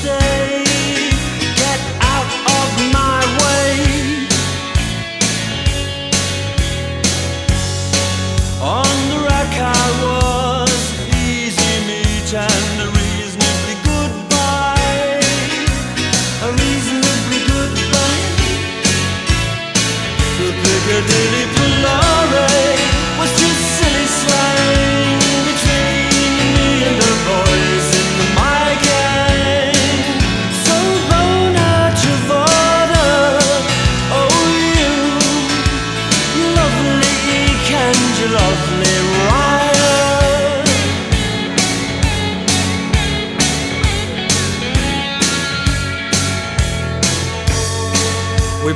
stay.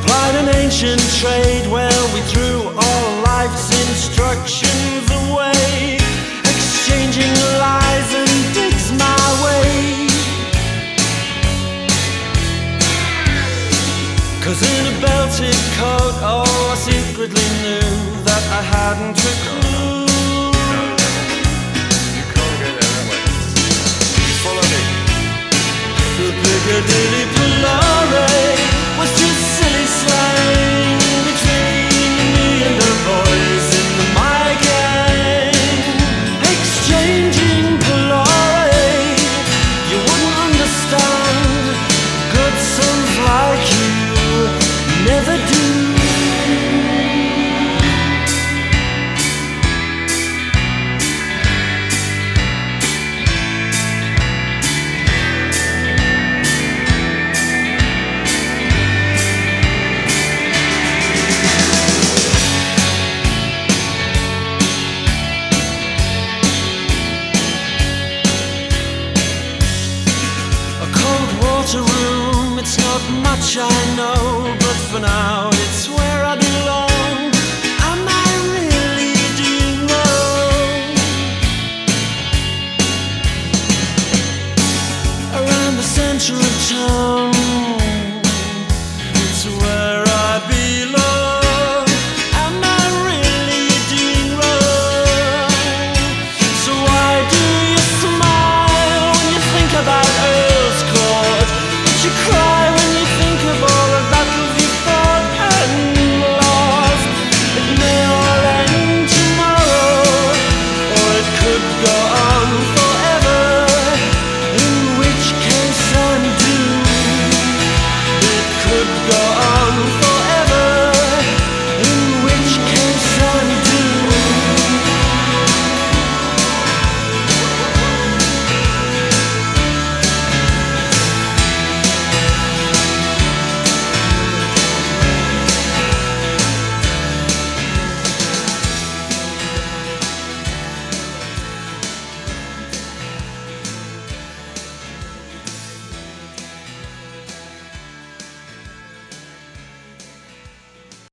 Plied an ancient trade where we threw all life's instructions away, exchanging lies and digs my way. Cause in a belted coat, oh, I secretly knew that I hadn't a clue. You can't get there that way. You follow me. The Piccadilly much I know, but for now it's where